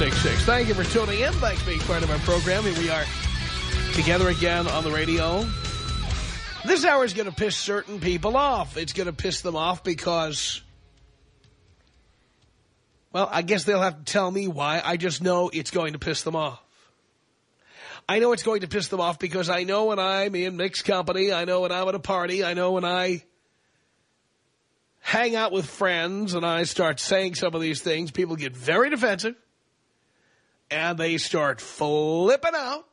1-800-5800-866. Thank you for tuning in. Thanks for being part of our program. Here we are together again on the radio. This hour is going to piss certain people off. It's going to piss them off because, well, I guess they'll have to tell me why. I just know it's going to piss them off. I know it's going to piss them off because I know when I'm in mixed company, I know when I'm at a party, I know when I hang out with friends and I start saying some of these things, people get very defensive and they start flipping out.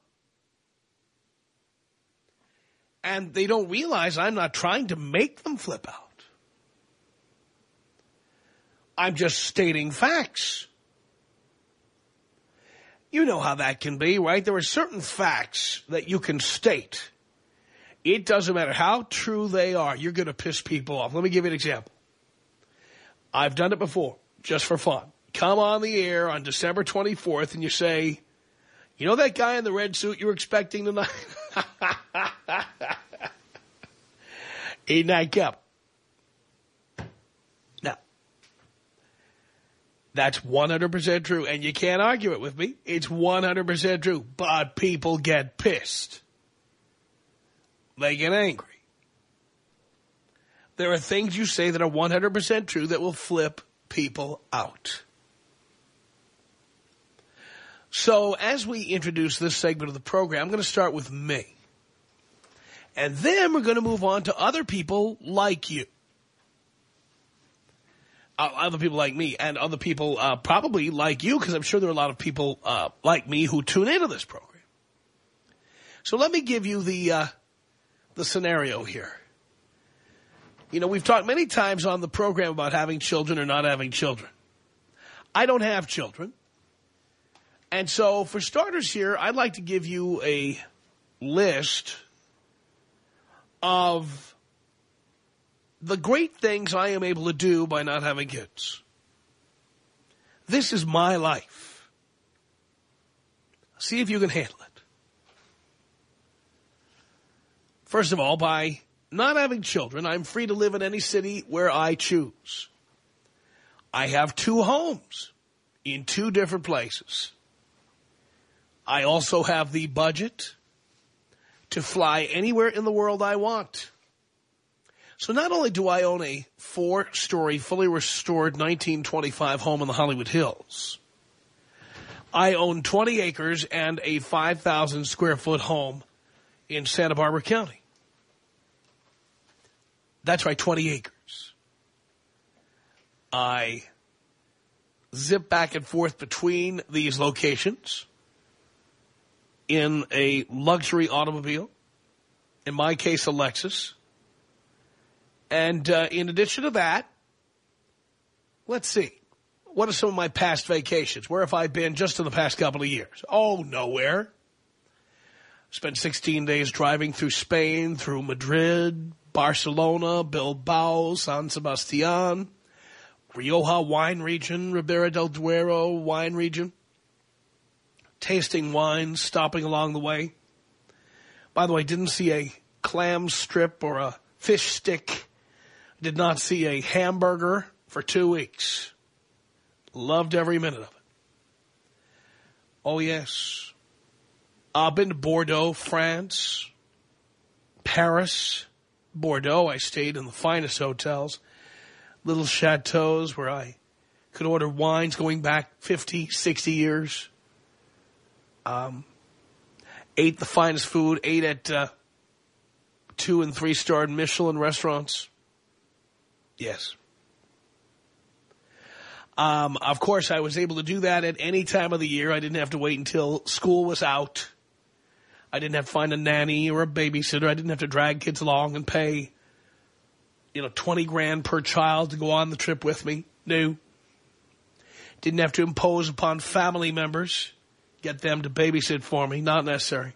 And they don't realize I'm not trying to make them flip out. I'm just stating facts. You know how that can be, right? There are certain facts that you can state. It doesn't matter how true they are. You're going to piss people off. Let me give you an example. I've done it before, just for fun. Come on the air on December 24th and you say, you know that guy in the red suit you were expecting tonight? That kept? Now, that's 100% true, and you can't argue it with me. It's 100% true, but people get pissed. They get angry. There are things you say that are 100% true that will flip people out. So as we introduce this segment of the program, I'm going to start with me. And then we're going to move on to other people like you. Uh, other people like me and other people uh, probably like you because I'm sure there are a lot of people uh, like me who tune into this program. So let me give you the, uh, the scenario here. You know, we've talked many times on the program about having children or not having children. I don't have children. And so for starters here, I'd like to give you a list of the great things I am able to do by not having kids. This is my life. See if you can handle it. First of all, by not having children, I'm free to live in any city where I choose. I have two homes in two different places. I also have the budget to fly anywhere in the world I want. So not only do I own a four-story, fully restored 1925 home in the Hollywood Hills, I own 20 acres and a 5,000 square foot home in Santa Barbara County. That's right, 20 acres. I zip back and forth between these locations in a luxury automobile, in my case, a Lexus. And uh, in addition to that, let's see. What are some of my past vacations? Where have I been just in the past couple of years? Oh, nowhere. Spent 16 days driving through Spain, through Madrid, Barcelona, Bilbao, San Sebastian, Rioja wine region, Ribera del Duero wine region tasting wines, stopping along the way. By the way, didn't see a clam strip or a fish stick. Did not see a hamburger for two weeks. Loved every minute of it. Oh, yes. I've been to Bordeaux, France, Paris, Bordeaux. I stayed in the finest hotels, little chateaus where I could order wines going back 50, 60 years. Um, ate the finest food, ate at uh, two and three star Michelin restaurants. Yes. Um, of course, I was able to do that at any time of the year. I didn't have to wait until school was out. I didn't have to find a nanny or a babysitter. I didn't have to drag kids along and pay, you know, 20 grand per child to go on the trip with me. No. Didn't have to impose upon family members, get them to babysit for me. Not necessary.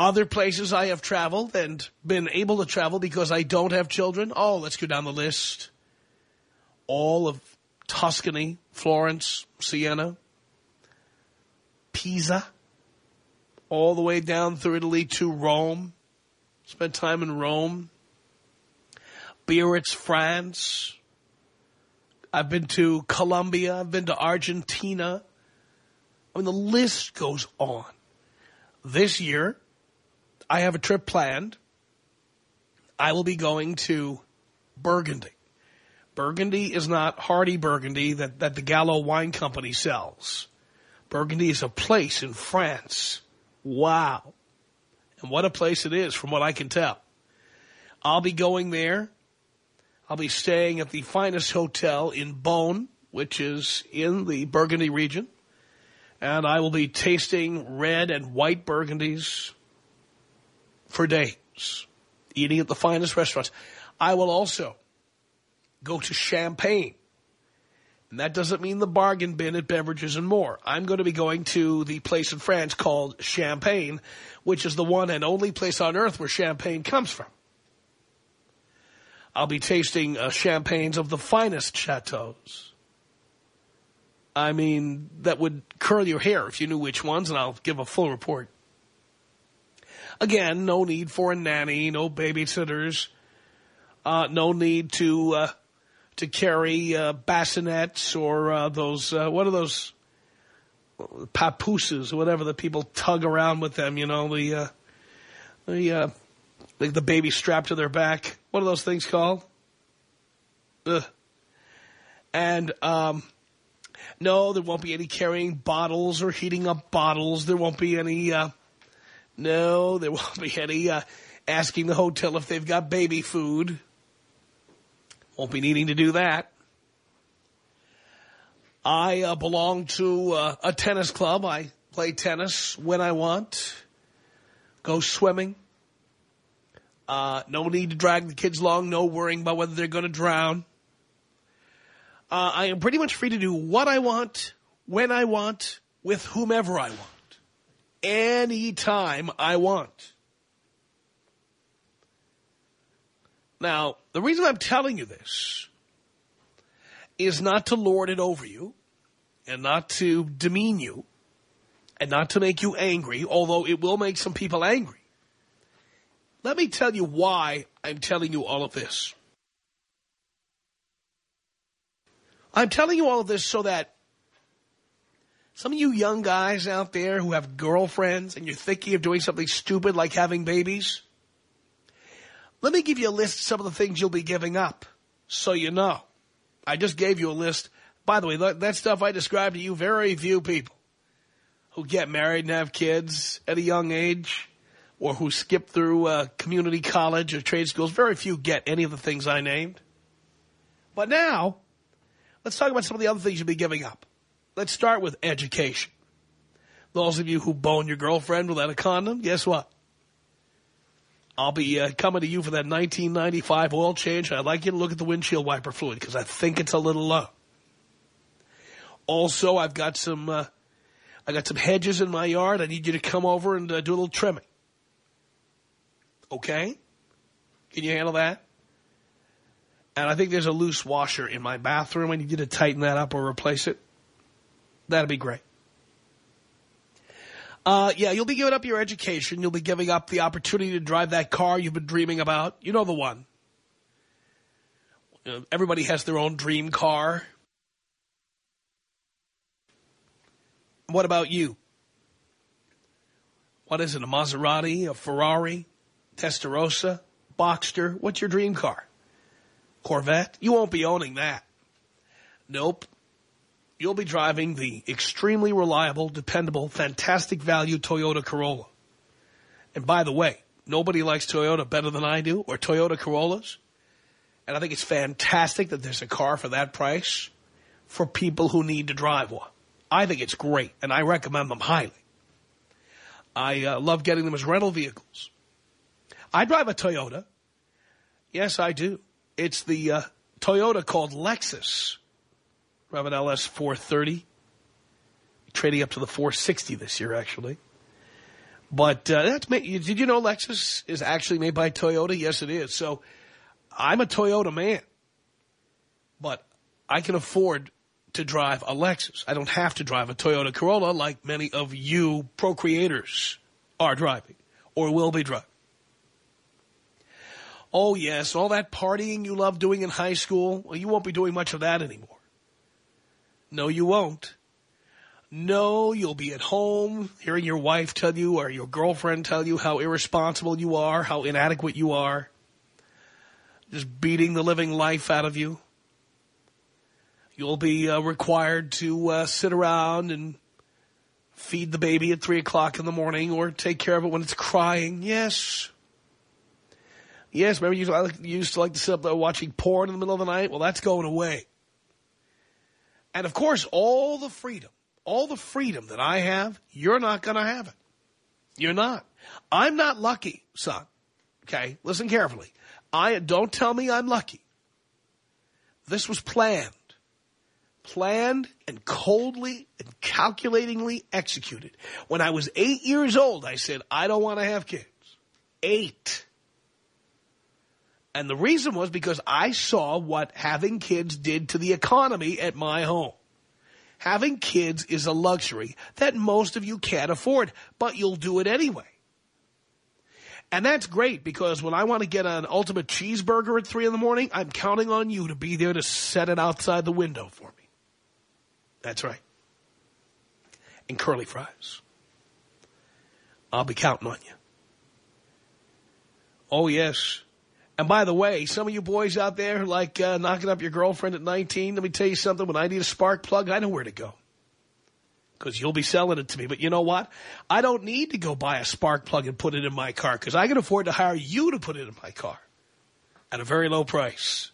Other places I have traveled and been able to travel because I don't have children. Oh, let's go down the list. All of Tuscany, Florence, Siena, Pisa, all the way down through Italy to Rome. Spent time in Rome. Biarritz, France. I've been to Colombia. I've been to Argentina. I mean, the list goes on. This year, I have a trip planned. I will be going to Burgundy. Burgundy is not Hearty Burgundy that, that the Gallo Wine Company sells. Burgundy is a place in France. Wow. And what a place it is from what I can tell. I'll be going there. I'll be staying at the finest hotel in Beaune, which is in the Burgundy region. And I will be tasting red and white Burgundies for days, eating at the finest restaurants. I will also go to Champagne. And that doesn't mean the bargain bin at Beverages and More. I'm going to be going to the place in France called Champagne, which is the one and only place on earth where champagne comes from. I'll be tasting uh, champagnes of the finest chateaus. I mean, that would curl your hair if you knew which ones, and I'll give a full report. Again, no need for a nanny, no babysitters, uh, no need to uh, to carry uh, bassinets or uh, those, uh, what are those, papooses, or whatever the people tug around with them, you know, the, uh, the, the, the baby strapped to their back. What are those things called? Ugh. And, um, no, there won't be any carrying bottles or heating up bottles. There won't be any, uh, no, there won't be any, uh, asking the hotel if they've got baby food. Won't be needing to do that. I uh, belong to uh, a tennis club. I play tennis when I want. Go swimming. Uh, no need to drag the kids along. No worrying about whether they're going to drown. Uh, I am pretty much free to do what I want, when I want, with whomever I want. Anytime I want. Now, the reason I'm telling you this is not to lord it over you and not to demean you and not to make you angry, although it will make some people angry. Let me tell you why I'm telling you all of this. I'm telling you all of this so that some of you young guys out there who have girlfriends and you're thinking of doing something stupid like having babies, let me give you a list of some of the things you'll be giving up so you know. I just gave you a list. By the way, that stuff I described to you, very few people who get married and have kids at a young age or who skip through uh, community college or trade schools, very few get any of the things I named. But now, let's talk about some of the other things you'll be giving up. Let's start with education. Those of you who bone your girlfriend without a condom, guess what? I'll be uh, coming to you for that 1995 oil change. I'd like you to look at the windshield wiper fluid because I think it's a little low. Also, I've got some, uh, I got some hedges in my yard. I need you to come over and uh, do a little trimming. Okay? Can you handle that? And I think there's a loose washer in my bathroom. I need you to tighten that up or replace it. That'd be great. Uh, yeah, you'll be giving up your education. You'll be giving up the opportunity to drive that car you've been dreaming about. You know the one. Know, everybody has their own dream car. What about you? What is it, a Maserati, a Ferrari, Testarossa, Boxster? What's your dream car? Corvette? You won't be owning that. Nope. you'll be driving the extremely reliable, dependable, fantastic value Toyota Corolla. And by the way, nobody likes Toyota better than I do, or Toyota Corollas. And I think it's fantastic that there's a car for that price for people who need to drive one. I think it's great, and I recommend them highly. I uh, love getting them as rental vehicles. I drive a Toyota. Yes, I do. It's the uh, Toyota called Lexus. I have an LS 430. Trading up to the 460 this year, actually. But uh, that's made, did you know Lexus is actually made by Toyota? Yes, it is. So I'm a Toyota man. But I can afford to drive a Lexus. I don't have to drive a Toyota Corolla like many of you procreators are driving or will be driving. Oh, yes, all that partying you loved doing in high school, well, you won't be doing much of that anymore. No, you won't. No, you'll be at home hearing your wife tell you or your girlfriend tell you how irresponsible you are, how inadequate you are. Just beating the living life out of you. You'll be uh, required to uh, sit around and feed the baby at 3 o'clock in the morning or take care of it when it's crying. Yes. Yes, remember you used to like to sit up there watching porn in the middle of the night? Well, that's going away. And, of course, all the freedom, all the freedom that I have, you're not going to have it. You're not. I'm not lucky, son. Okay? Listen carefully. I Don't tell me I'm lucky. This was planned. Planned and coldly and calculatingly executed. When I was eight years old, I said, I don't want to have kids. Eight. And the reason was because I saw what having kids did to the economy at my home. Having kids is a luxury that most of you can't afford, but you'll do it anyway. And that's great because when I want to get an ultimate cheeseburger at 3 in the morning, I'm counting on you to be there to set it outside the window for me. That's right. And curly fries. I'll be counting on you. Oh, yes. And by the way, some of you boys out there like uh, knocking up your girlfriend at 19, let me tell you something. When I need a spark plug, I know where to go. Because you'll be selling it to me. But you know what? I don't need to go buy a spark plug and put it in my car because I can afford to hire you to put it in my car at a very low price.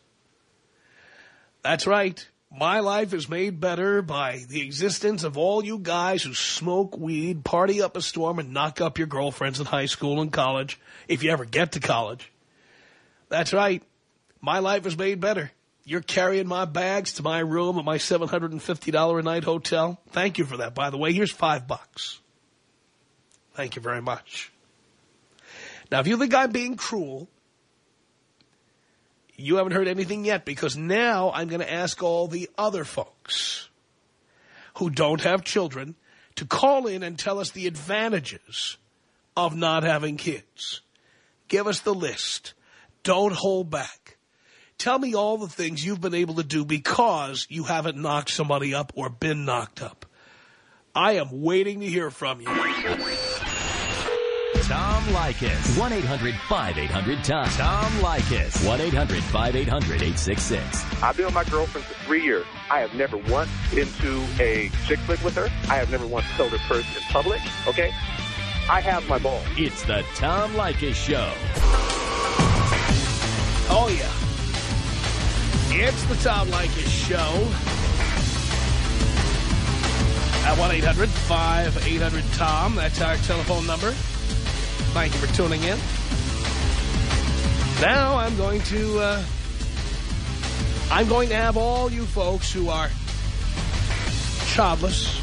That's right. My life is made better by the existence of all you guys who smoke weed, party up a storm, and knock up your girlfriends in high school and college, if you ever get to college. That's right. My life is made better. You're carrying my bags to my room at my $750 a night hotel. Thank you for that. By the way, here's five bucks. Thank you very much. Now, if you think I'm being cruel, you haven't heard anything yet because now I'm going to ask all the other folks who don't have children to call in and tell us the advantages of not having kids. Give us the list. Don't hold back. Tell me all the things you've been able to do because you haven't knocked somebody up or been knocked up. I am waiting to hear from you. Tom Leykis. 1-800-5800-TOM. Tom Leykis. 1-800-5800-866. I've been with my girlfriend for three years. I have never once into a chick flick with her. I have never once told her person in public, okay? I have my ball. It's the Tom Leykis Show. Oh, yeah. It's the Tom Leykis Show. At 1-800-5800-TOM. That's our telephone number. Thank you for tuning in. Now I'm going to... Uh, I'm going to have all you folks who are childless,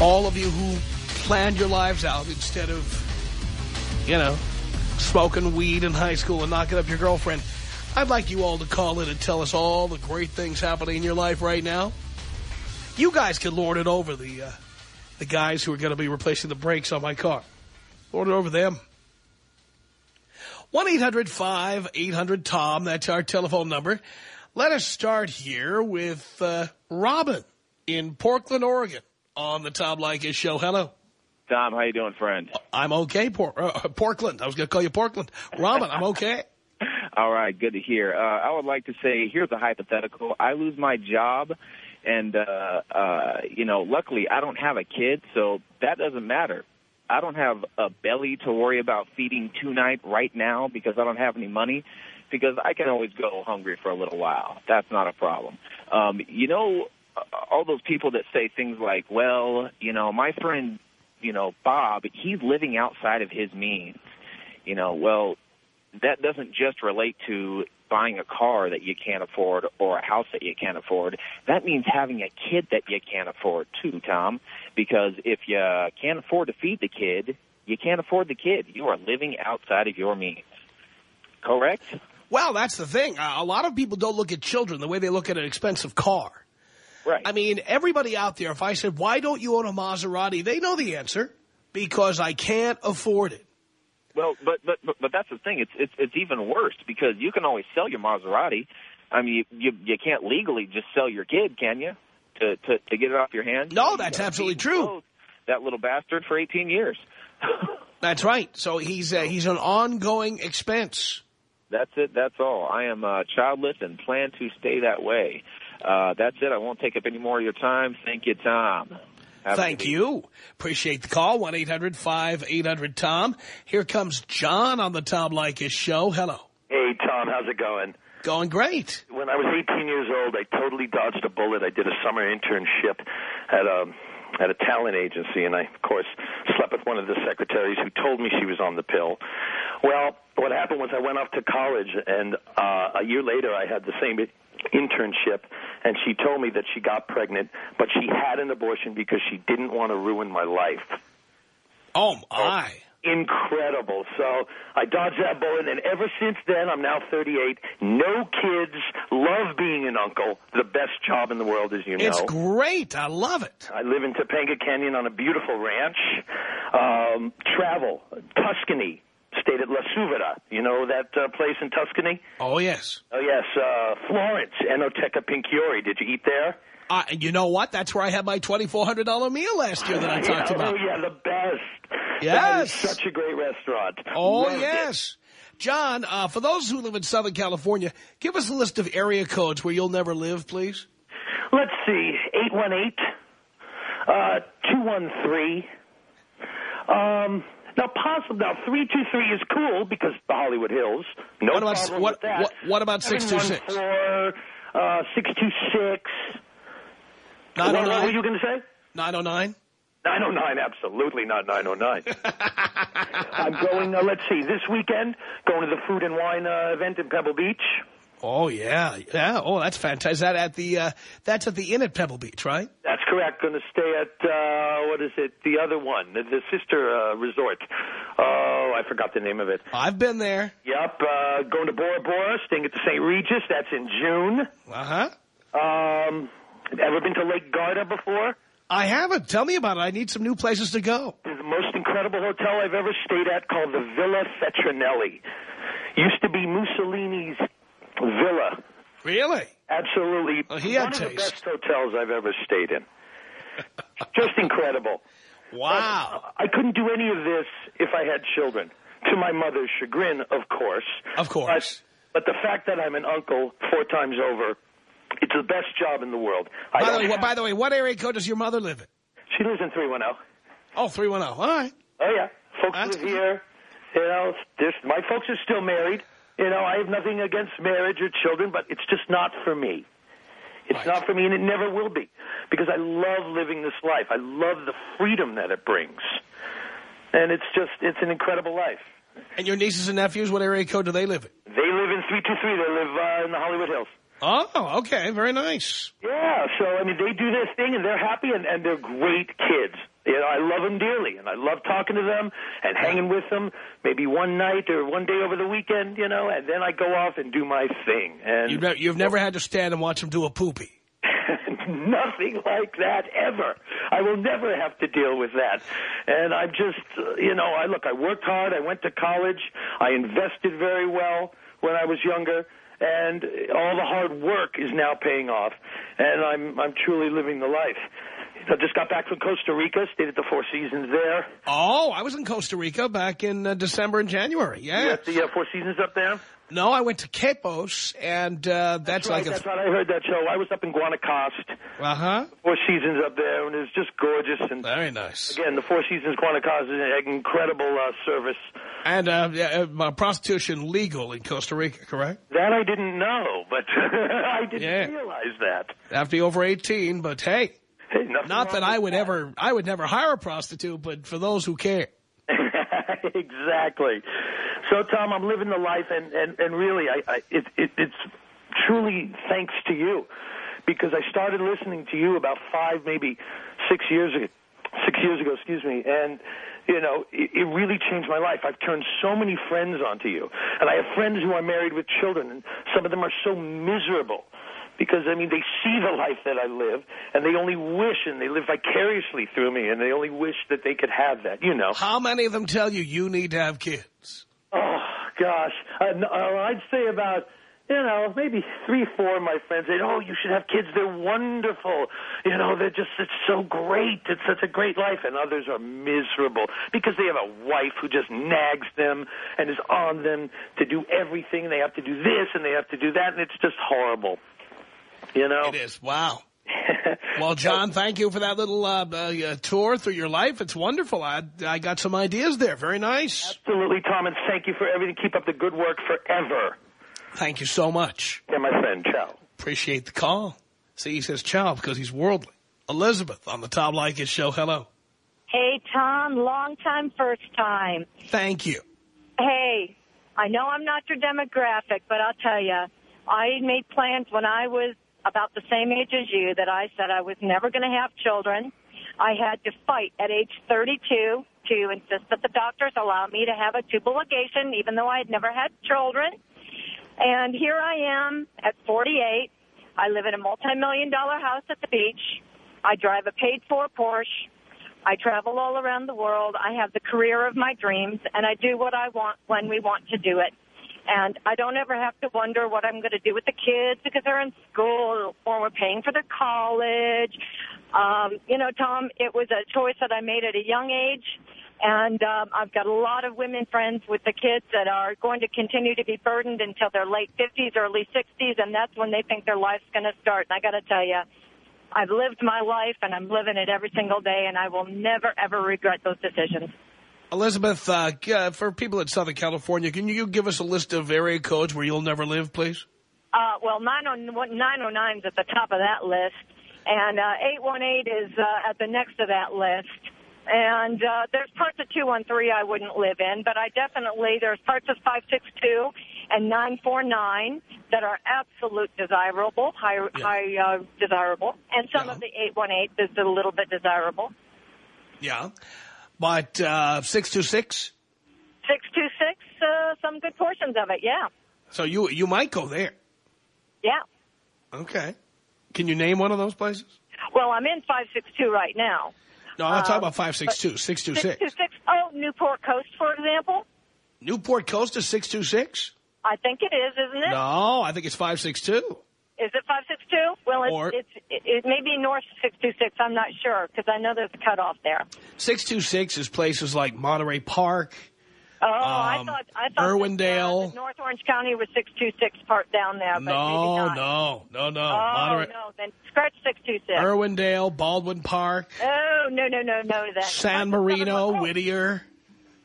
all of you who planned your lives out instead of, you know, smoking weed in high school and knocking up your girlfriend. I'd like you all to call in and tell us all the great things happening in your life right now. You guys can lord it over the uh, the guys who are going to be replacing the brakes on my car. Lord it over them. 1-800-5800-TOM. That's our telephone number. Let us start here with uh, Robin in Portland, Oregon on the Tom Leykis show. Hello. Tom, how you doing, friend? I'm okay, Por uh, Portland. I was going to call you Portland. Robin, I'm okay. All right, good to hear. Uh, I would like to say, here's a hypothetical. I lose my job, And, uh, uh, you know, luckily I don't have a kid, so that doesn't matter. I don't have a belly to worry about feeding tonight right now because I don't have any money because I can always go hungry for a little while. That's not a problem. Um, you know, all those people that say things like, well, you know, my friend, you know, Bob, he's living outside of his means. You know, well, that doesn't just relate to buying a car that you can't afford or a house that you can't afford. That means having a kid that you can't afford too, Tom, because if you can't afford to feed the kid, you can't afford the kid. You are living outside of your means. Correct? Well, that's the thing. A lot of people don't look at children the way they look at an expensive car. Right. I mean, everybody out there, if I said, why don't you own a Maserati? They know the answer. Because I can't afford it. Well, but but but, but that's the thing. It's it's it's even worse because you can always sell your Maserati. I mean, you you, you can't legally just sell your kid, can you? To to to get it off your hands. No, that's absolutely true. That little bastard for 18 years. That's right. So he's uh, he's an ongoing expense. That's it. That's all. I am uh, childless and plan to stay that way. Uh, that's it. I won't take up any more of your time. Thank you, Tom. Have Thank you. Appreciate the call. 1-800-5800-TOM. Here comes John on the Tom Leykis show. Hello. Hey, Tom, how's it going? Going great. When I was 18 years old, I totally dodged a bullet. I did a summer internship at a at a talent agency, and I, of course, slept with one of the secretaries who told me she was on the pill. Well, what happened was I went off to college, and uh, a year later, I had the same internship, and she told me that she got pregnant, but she had an abortion because she didn't want to ruin my life. Oh, my. incredible. So I dodged that bullet, and ever since then, I'm now 38. No kids. Love being an uncle. The best job in the world, as you know. It's great. I love it. I live in Topanga Canyon on a beautiful ranch. Um, travel, Tuscany. Stayed at La Suvera. You know that uh, place in Tuscany? Oh, yes. Oh yes, uh, Florence, Enoteca Pinchiorri. Did you eat there? Uh, and you know what? That's where I had my $2,400 meal last year that I talked yeah, about. Oh yeah, the best. That is Yes. such a great restaurant. Oh, Loved it. yes. John, uh, for those who live in Southern California, give us a list of area codes where you'll never live, please. Let's see, 818, uh, 213. Um, now, possible, now 323 is cool because the Hollywood Hills. No What about- problem what- with that. what- what about 626? 714, uh, 626. What, what were 909? you going to say? 909? 909, absolutely not 909. I'm going, uh, let's see, this weekend, going to the Food and Wine uh, event in Pebble Beach. Oh, yeah. Yeah. Oh, that's fantastic. That at the, uh, that's at the Inn at Pebble Beach, right? That's correct. Going to stay at uh, what is it? The other one, the, the sister uh, resort. Oh, I forgot the name of it. I've been there. Yep. Uh, going to Bora Bora, staying at the St. Regis. That's in June. Uh-huh. Um, ever been to Lake Garda before? I haven't. Tell me about it. I need some new places to go. The most incredible hotel I've ever stayed at, called the Villa Feltrinelli. Used to be Mussolini's villa. Really? Absolutely. Well, he had one of the best hotels I've ever stayed in. Just incredible. Wow. Uh, I couldn't do any of this if I had children. To my mother's chagrin, of course. Of course. But, but the fact that I'm an uncle four times over, it's the best job in the world. By the, way, have- by the way, what area code does your mother live in? she lives in 310. Oh, 310. All right. Oh, yeah. Folks That's live good. here. You know, this, my folks are still married. You know, I have nothing against marriage or children, but it's just not for me. It's Right. not for me, and it never will be, because I love living this life. I love the freedom that it brings, and it's just it's an incredible life. And your nieces and nephews, what area code do they live in? They live in three two three. They live uh, in the Hollywood Hills. Oh, okay. Very nice. Yeah, so I mean, they do their thing, and they're happy, and, and they're great kids. You know, I love them dearly, and I love talking to them and hanging with them. Maybe one night or one day over the weekend, you know, and then I go off and do my thing. And You've never, you've never had to stand and watch them do a poopy. Nothing like that ever. I will never have to deal with that. And I'm just, you know, I look, I worked hard. I went to college. I invested very well when I was younger. And all the hard work is now paying off. And I'm, I'm truly living the life. I just got back from Costa Rica, stayed at the Four Seasons there. Oh, I was in Costa Rica back in uh, December and January. You Yeah. at the uh, Four Seasons up there? No, I went to Capos, and uh, that's, right, like that's right. I heard that show. I was up in Guanacaste, Uh-huh. Four Seasons up there, and it was just gorgeous. And Very nice. again, the Four Seasons Guanacaste is an incredible uh, service. And uh, uh, prostitution legal in Costa Rica, correct? That I didn't know, but I didn't Yeah. realize that. Have to be over 18, but hey, Hey, nothing not that I would ever, I would never hire a prostitute, but for those who care. exactly. So, Tom, I'm living the life, and and and really, I, I it, it it's truly thanks to you because I started listening to you about five, maybe six years ago. Six years ago, excuse me, and you know it, it really changed my life. I've turned so many friends onto you, and I have friends who are married with children, and some of them are so miserable because I mean they see the life that I live, and they only wish, and they live vicariously through me, and they only wish that they could have that. You know. How many of them tell you you need to have kids? Oh gosh, uh, no, uh, I'd say about you know maybe three, four of my friends say, "Oh, you should have kids. They're wonderful. You know, they're just it's so great. It's such a great life." And others are miserable because they have a wife who just nags them and is on them to do everything. They have to do this and they have to do that, and it's just horrible. You know. It is. Wow. Well, John, thank you for that little uh, uh, tour through your life. It's wonderful. I, I got some ideas there. Very nice. Absolutely, Tom, and thank you for everything. Keep up the good work forever. Thank you so much. Yeah, my friend. Ciao. Appreciate the call. See, he says ciao because he's worldly. Elizabeth on the Tom Leykis show. Hello. Hey, Tom, long time, first time. Thank you. Hey, I know I'm not your demographic, but I'll tell you, I made plans when I was about the same age as you that I said I was never going to have children. I had to fight at age 32 to insist that the doctors allow me to have a tubal ligation, even though I had never had children. And here I am at 48. I live in a multi-million dollar house at the beach. I drive a paid-for Porsche. I travel all around the world. I have the career of my dreams, and I do what I want when we want to do it. And I don't ever have to wonder what I'm going to do with the kids because they're in school or we're paying for their college. Um, you know, Tom, it was a choice that I made at a young age. And um, I've got a lot of women friends with the kids that are going to continue to be burdened until their late 50s, early 60s, and that's when they think their life's going to start. And I got to tell you, I've lived my life, and I'm living it every single day, and I will never, ever regret those decisions. Elizabeth, uh, uh, for people in Southern California, can you give us a list of area codes where you'll never live, please? Uh, well, 909 is at the top of that list, and uh, 818 is uh, at the next to that list. And uh, there's parts of 213 I wouldn't live in, but I definitely, there's parts of 562 and 949 that are absolute desirable, high, Yeah. high uh, desirable, and some Yeah. of the 818 is a little bit desirable. Yeah. But uh, 626? 626, uh, some good portions of it, yeah. So you you might go there. Yeah. Okay. Can you name one of those places? Well, I'm in 562 right now. No, I'm not talking Um, about 562, 626. 626. Oh, Newport Coast, for example. Newport Coast is 626? I think it isn't it? No, I think it's 562. It 562? Well, it's, Or- it's it, it may be north 626. I'm not sure because I know there's a cutoff there. 626 is places like Monterey Park. Oh, I Um, thought I thought Irwindale. That, uh, North Orange County was 626 part down there, but maybe No, not. no, no, no. Oh Monterey, no, then scratch 626. Irwindale, Baldwin Park, oh no no no no then San Marino, Whittier.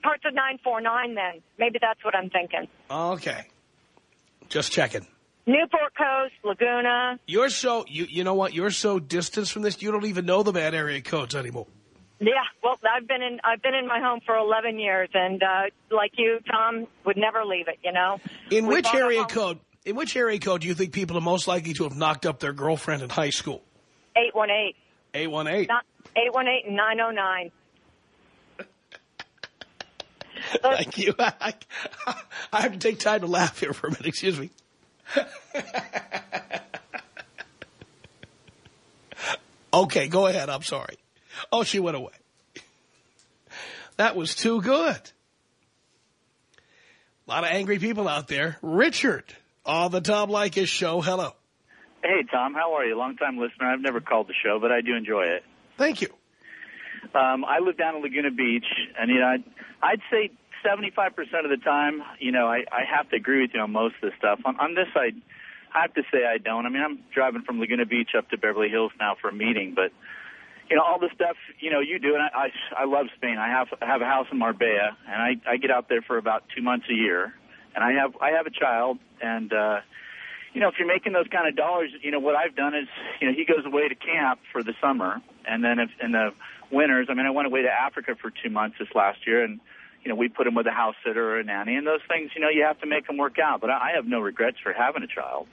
Parts of 949 then. Maybe that's what I'm thinking. Okay. Just checking. Newport Coast, Laguna. You're so, you, you know what? You're so distanced from this, you don't even know the bad area codes anymore. Yeah, well, I've been in I've been in my home for 11 years, and uh, like you, Tom, would never leave it. You know. In We which area code, in which area code do you think people are most likely to have knocked up their girlfriend in high school? 818, 818. not 818 and 909. Thank you. I, I have to take time to laugh here for a minute. Excuse me. okay, go ahead. I'm sorry. Oh, she went away. That was too good. A lot of angry people out there. Richard on the Tom Leykis show. Hello. Hey, Tom. How are you? Long time listener. I've never called the show, but I do enjoy it. Thank you. Um, I live down in Laguna Beach, and you know, I'd, I'd say 75% of the time, you know, I, I have to agree with you on most of the stuff. On, on this, I, I have to say I don't. I mean, I'm driving from Laguna Beach up to Beverly Hills now for a meeting, but you know, all the stuff you know you do, and I, I, I love Spain. I have I have a house in Marbella, and I, I get out there for about two months a year, and I have I have a child, and uh, you know, if you're making those kind of dollars, you know, what I've done is, you know, he goes away to camp for the summer, and then if in the winters, I mean, I went away to Africa for two months this last year, and you know, we put him with a house sitter or a nanny, and those things, you know, you have to make them work out. But I, have no regrets for having a child.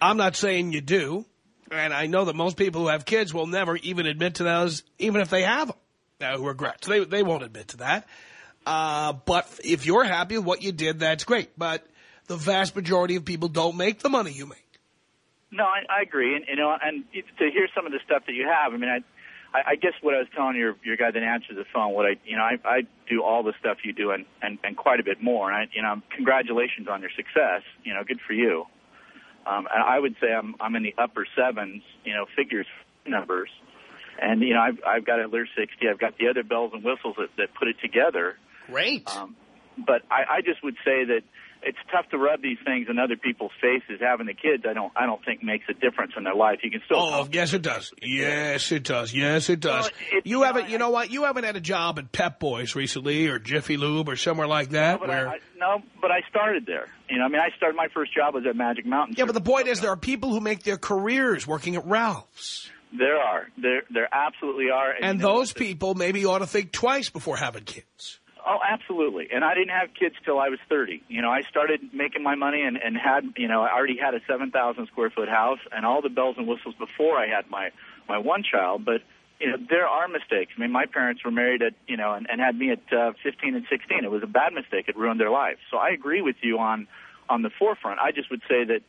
I'm not saying you do. And I know that most people who have kids will never even admit to those, even if they have them, uh, who regrets. They, they won't admit to that. Uh, but if you're happy with what you did, that's great. But the vast majority of people don't make the money you make. No, I, I agree. And, you know, and to hear some of the stuff that you have, I mean, I, I, I guess what I was telling your your guy that answered the phone, what I you know I I do all the stuff you do and and, and quite a bit more. And I you know congratulations on your success. You know, good for you. Um, and I would say I'm I'm in the upper sevens, you know, figures numbers. And you know I've I've got a Lear 60. I've got the other bells and whistles that that put it together. Great. Um, but I, I just would say that it's tough to rub these things in other people's faces. Having the kids, I don't, I don't think makes a difference in their life. You can still. Oh, yes, it does. Yes, it does. Yes, it does. Well, you haven't, you know what? You haven't had a job at Pep Boys recently, or Jiffy Lube, or somewhere like that. No, but where I, I, no, but I started there. You know, I mean, I started my first job was at Magic Mountain. yeah, but the point is, there are people who make their careers working at Ralph's, There are, there, there absolutely are, and know, those people maybe ought to think twice before having kids. Oh, absolutely. And I didn't have kids till I was 30. You know, I started making my money and, and had, you know, I already had a 7,000 square foot house and all the bells and whistles before I had my, my one child. But, you know, there are mistakes. I mean, my parents were married at, you know, and, and had me at uh, 15 and 16. It was a bad mistake. It ruined their life. So I agree with you on, on the forefront. I just would say that,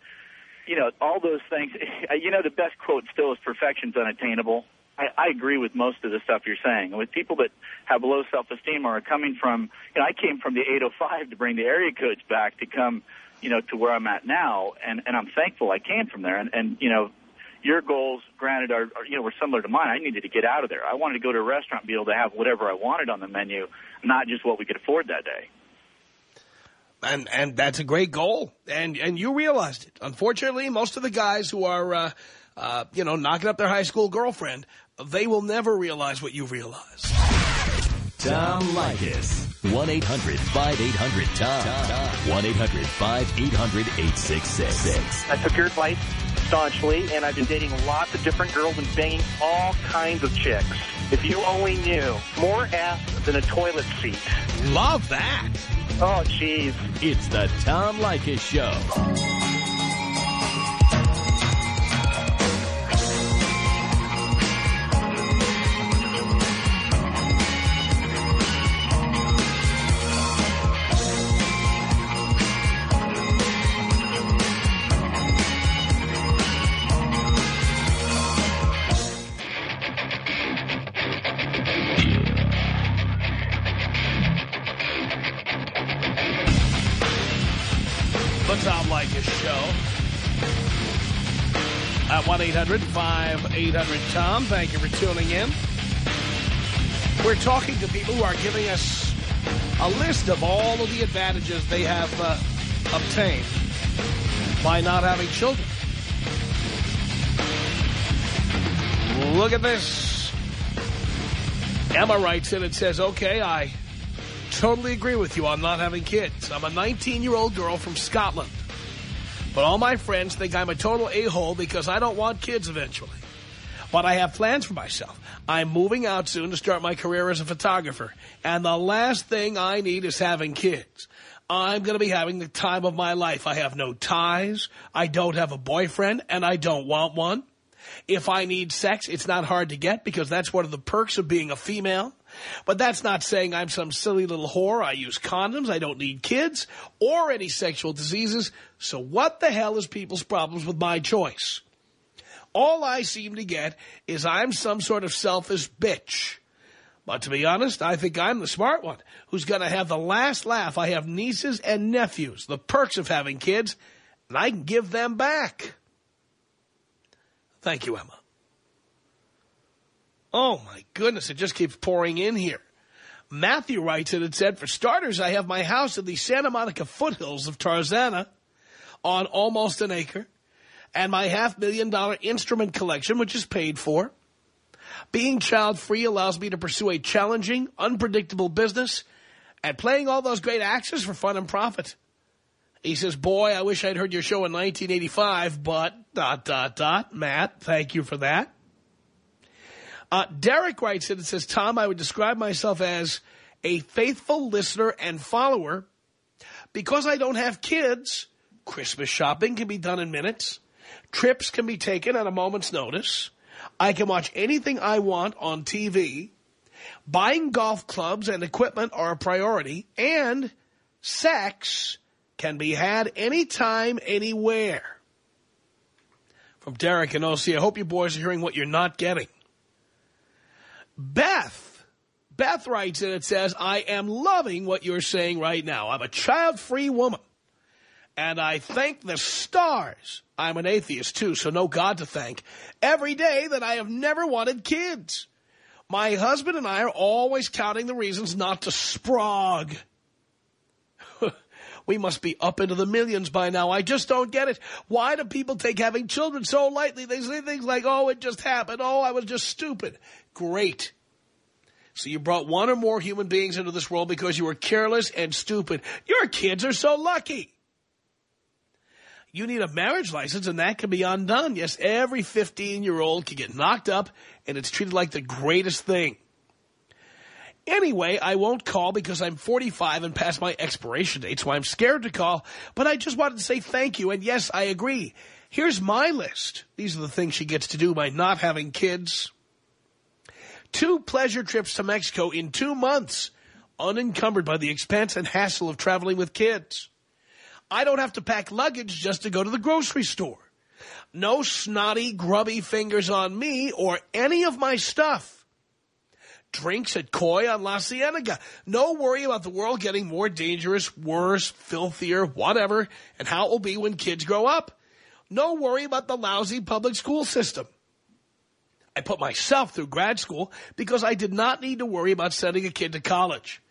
you know, all those things, you know, the best quote still is perfection's unattainable. I, I agree with most of the stuff you're saying. With people that have low self-esteem or are coming from, you know, I came from the 805 to bring the area codes back to come, you know, to where I'm at now, and and I'm thankful I came from there. And and you know, your goals, granted, are, are you know were similar to mine. I needed to get out of there. I wanted to go to a restaurant and be able to have whatever I wanted on the menu, not just what we could afford that day. And and that's a great goal, and and you realized it. Unfortunately, most of the guys who are, uh, uh, you know, knocking up their high school girlfriend, they will never realize what you realize. Tom Leykis. 1-800-5800-TOM. 1-800-5800-866. I took your advice staunchly, and I've been dating lots of different girls and banging all kinds of chicks. If you only knew, more ass than a toilet seat. Love that. Oh, jeez. It's the Tom Leykis Show. 1-800-5800-TOM. Thank you for tuning in. We're talking to people who are giving us a list of all of the advantages they have uh, obtained by not having children. Look at this. Emma writes in and says, okay, I totally agree with you on not having kids. I'm a 19-year-old girl from Scotland. But all my friends think I'm a total a-hole because I don't want kids eventually. But I have plans for myself. I'm moving out soon to start my career as a photographer. And the last thing I need is having kids. I'm going to be having the time of my life. I have no ties. I don't have a boyfriend, and I don't want one. If I need sex, it's not hard to get because that's one of the perks of being a female. But that's not saying I'm some silly little whore. I use condoms. I don't need kids or any sexual diseases. So what the hell is people's problems with my choice? All I seem to get is I'm some sort of selfish bitch. But to be honest, I think I'm the smart one who's going to have the last laugh. I have nieces and nephews, the perks of having kids, and I can give them back. Thank you, Emma. Oh, my goodness, it just keeps pouring in here. Matthew writes and it said, for starters, I have my house in the Santa Monica foothills of Tarzana on almost an acre and my half million dollar instrument collection, which is paid for. Being child-free allows me to pursue a challenging, unpredictable business and playing all those great actors for fun and profit. He says, boy, I wish I'd heard your show in 1985, but dot, dot, dot. Matt, thank you for that. Uh, Derek writes in and says, Tom, I would describe myself as a faithful listener and follower. Because I don't have kids, Christmas shopping can be done in minutes. Trips can be taken at a moment's notice. I can watch anything I want on TV. Buying golf clubs and equipment are a priority. And sex can be had anytime, anywhere. From Derek and OC, I hope you boys are hearing what you're not getting. Beth. Beth writes and it says, I am loving what you're saying right now. I'm a child-free woman. And I thank the stars. I'm an atheist, too, so no God to thank. Every day that I have never wanted kids. My husband and I are always counting the reasons not to sprog. We must be up into the millions by now. I just don't get it. Why do people take having children so lightly? They say things like, oh, it just happened. Oh, I was just stupid. Great. So you brought one or more human beings into this world because you were careless and stupid. Your kids are so lucky. You need a marriage license, and that can be undone. Yes, every 15-year-old can get knocked up, and it's treated like the greatest thing. Anyway, I won't call because I'm 45 and past my expiration date, so I'm scared to call. But I just wanted to say thank you, and yes, I agree. Here's my list. These are the things she gets to do by not having kids. Two pleasure trips to Mexico in two months, unencumbered by the expense and hassle of traveling with kids. I don't have to pack luggage just to go to the grocery store. No snotty, grubby fingers on me or any of my stuff. Drinks at Koi on La Cienega. No worry about the world getting more dangerous, worse, filthier, whatever, and how it will be when kids grow up. No worry about the lousy public school system. I put myself through grad school because I did not need to worry about sending a kid to college.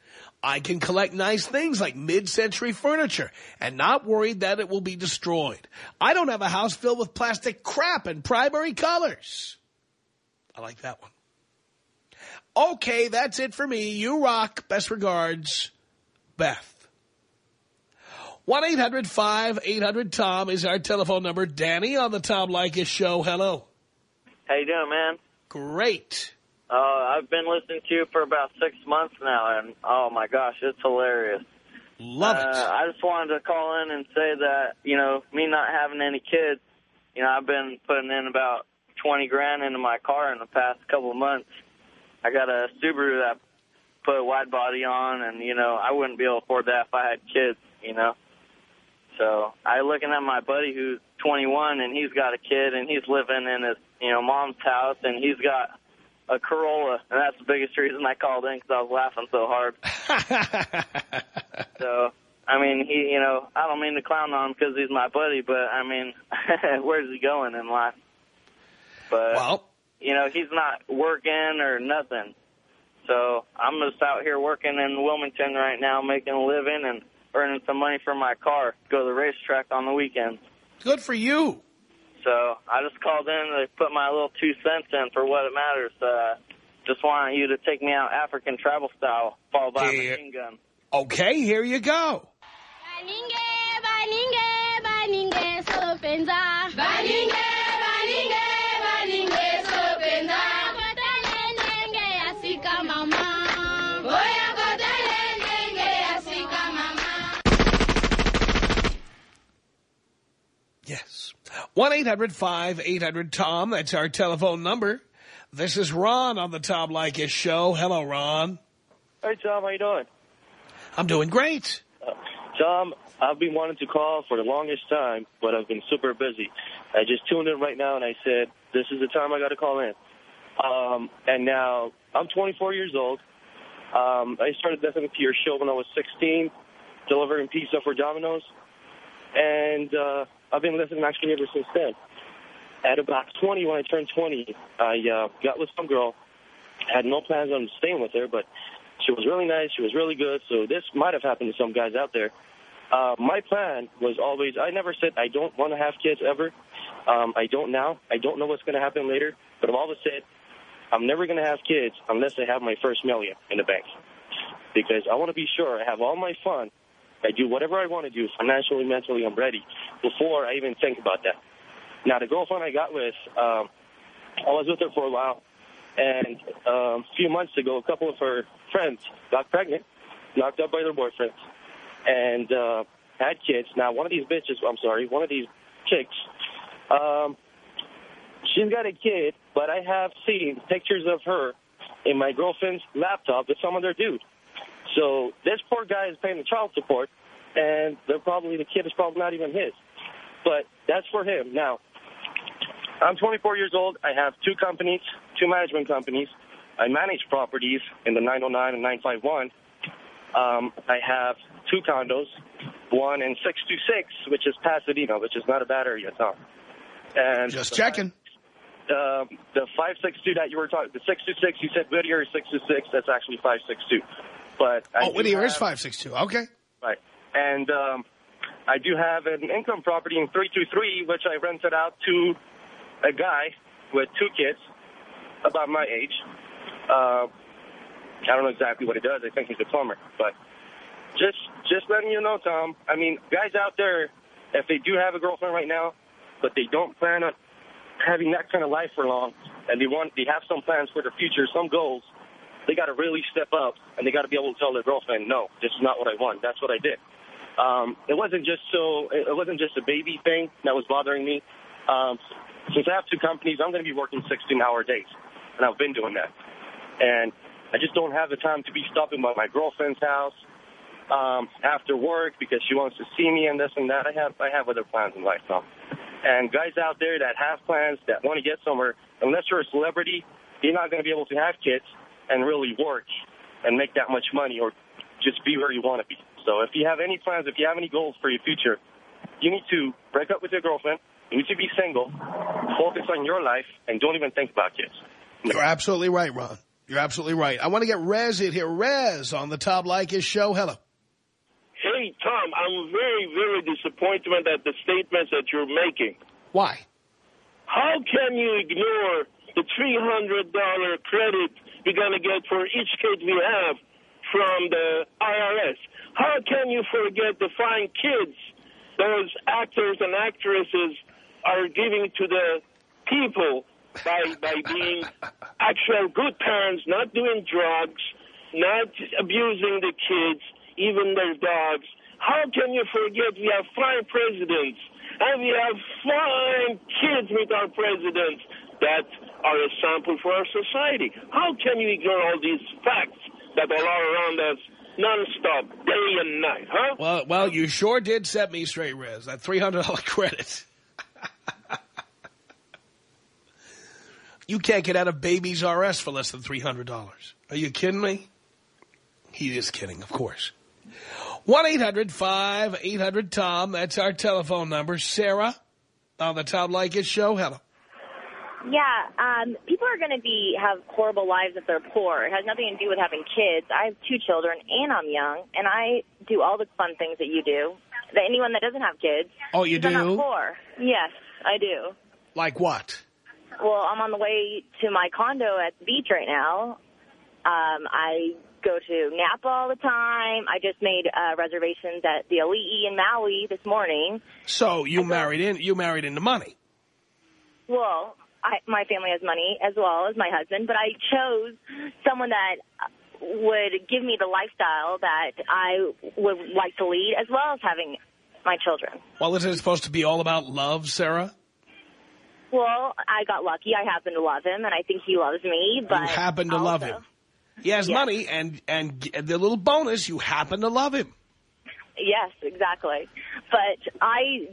I can collect nice things like mid-century furniture and not worried that it will be destroyed. I don't have a house filled with plastic crap and primary colors. I like that one. Okay, that's it for me. You rock. Best regards, Beth. 1-800-5800-TOM is our telephone number. Danny on the Tom Leykis show. Hello. How you doing, man? Great. Uh, I've been listening to you for about six months now, and oh my gosh, it's hilarious. Love it. Uh, I just wanted to call in and say that, you know, me not having any kids, you know, I've been putting in about 20 grand into my car in the past couple of months. I got a Subaru that I put a wide body on, and, you know, I wouldn't be able to afford that if I had kids, you know. So I looking at my buddy who's 21, and he's got a kid, and he's living in his, you know, mom's house, and he's got a Corolla, and that's the biggest reason I called in because I was laughing so hard. so, I mean, he, you know, I don't mean to clown on him because he's my buddy, but I mean, where's he going in life? But well, you know, he's not working or nothing. So I'm just out here working in Wilmington right now, making a living and earning some money for my car. to Go to the racetrack on the weekends. Good for you. So I just called in to put my little two cents in for what it matters. Uh, just want you to take me out African travel style, followed by Here. a machine gun. Okay, here you go. Baninge, baninge, baninge, sopenza. Baninge, baninge, 1-800-5800-TOM. That's our telephone number. This is Ron on the Tom Leykis show. Hello, Ron. Hey, Tom, how you doing? I'm doing great. Uh, Tom, I've been wanting to call for the longest time, but I've been super busy. I just tuned in right now, and I said, this is the time I got to call in. Um, and now, I'm 24 years old. Um, I started listening to your show when I was 16, delivering pizza for Domino's. And uh, I've been listening actually ever since then. At about 20, when I turned 20, I uh, got with some girl, had no plans on staying with her, but she was really nice. She was really good. So this might have happened to some guys out there. Uh, my plan was always, I never said I don't want to have kids ever. Um, I don't now. I don't know what's going to happen later. But I've always said I'm never going to have kids unless I have my first million in the bank. Because I want to be sure I have all my fun. I do whatever I want to do financially, mentally, I'm ready before I even think about that. Now, the girlfriend I got with, um, I was with her for a while. And um, a few months ago, a couple of her friends got pregnant, knocked up by their boyfriends, and uh, had kids. Now, one of these bitches, I'm sorry, one of these chicks, um, she's got a kid, but I have seen pictures of her in my girlfriend's laptop with some other dude. So this poor guy is paying the child support, and they're probably the kid is probably not even his. But that's for him. Now, I'm 24 years old. I have two companies, two management companies. I manage properties in the 909 and 951. Um, I have two condos, one in 626, which is Pasadena, which is not a bad area, Tom. And Just checking. Um, the 562 that you were talking, the 626, you said Whittier is 626. That's actually 562. But I Oh, Whittier is 562. Okay. Right. And um, I do have an income property in 323, which I rented out to a guy with two kids about my age. Uh, I don't know exactly what he does. I think he's a plumber. But just just letting you know, Tom, I mean, guys out there, if they do have a girlfriend right now, but they don't plan on having that kind of life for long, and they want they have some plans for their future, some goals, they got to really step up, and they got to be able to tell their girlfriend, no, this is not what I want. That's what I did. Um, it wasn't just so. It wasn't just a baby thing that was bothering me. Um, since I have two companies, I'm going to be working 16-hour days, and I've been doing that. And I just don't have the time to be stopping by my girlfriend's house um, after work because she wants to see me and this and that. I have I have other plans in life, Tom. And guys out there that have plans that want to get somewhere, unless you're a celebrity, you're not going to be able to have kids and really work and make that much money or just be where you want to be. So if you have any plans, if you have any goals for your future, you need to break up with your girlfriend. You need to be single, focus on your life, and don't even think about kids. You're absolutely right, Ron. You're absolutely right. I want to get Rez in here. Rez on the Tom Leykis show. Hello. Hey, Tom, I'm very, very disappointed at the statements that you're making. Why? How can you ignore the $300 credit we're going to get for each kid we have from the IRS? How can you forget the fine kids those actors and actresses are giving to the people by, by being actual good parents, not doing drugs, not abusing the kids, even their dogs? How can you forget we have fine presidents and we have fine kids with our presidents that are a sample for our society? How can you ignore all these facts that are all around us nonstop, day and night, huh? Well, well, you sure did set me straight, Rez. That $300 credit. you can't get out of Babies R Us for less than $300. Are you kidding me? He is kidding, of course. 1-800-5800-TOM. That's our telephone number. Sarah on the Tom Leykis show. Hello. Yeah, um, people are going to be have horrible lives if they're poor. It has nothing to do with having kids. I have two children, and I'm young, and I do all the fun things that you do. That anyone that doesn't have kids. Oh, you I'm do? not poor. Yes, I do. Like what? Well, I'm on the way to my condo at the beach right now. Um, I go to Napa all the time. I just made uh, reservations at the Ali'i in Maui this morning. So you married in, you married into money. Well, I, my family has money as well as my husband, but I chose someone that would give me the lifestyle that I would like to lead, as well as having my children. Well, isn't it supposed to be all about love, Sarah? Well, I got lucky. I happen to love him, and I think he loves me. But you happen to also, love him. He has Yes. money, and, and the little bonus, you happen to love him. Yes, exactly. But I,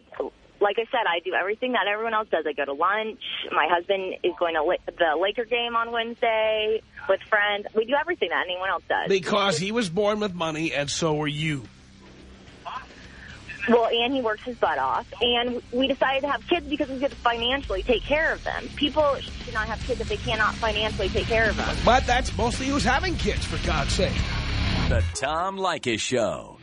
like I said, I do everything that everyone else does. I go to lunch. My husband is going to li- the Laker game on Wednesday with friends. We do everything that anyone else does. Because he was born with money, and so were you. well, and he works his butt off. And we decided to have kids because we could financially take care of them. People should not have kids if they cannot financially take care of them. But that's mostly who's having kids, for God's sake. The Tom Leykis Show.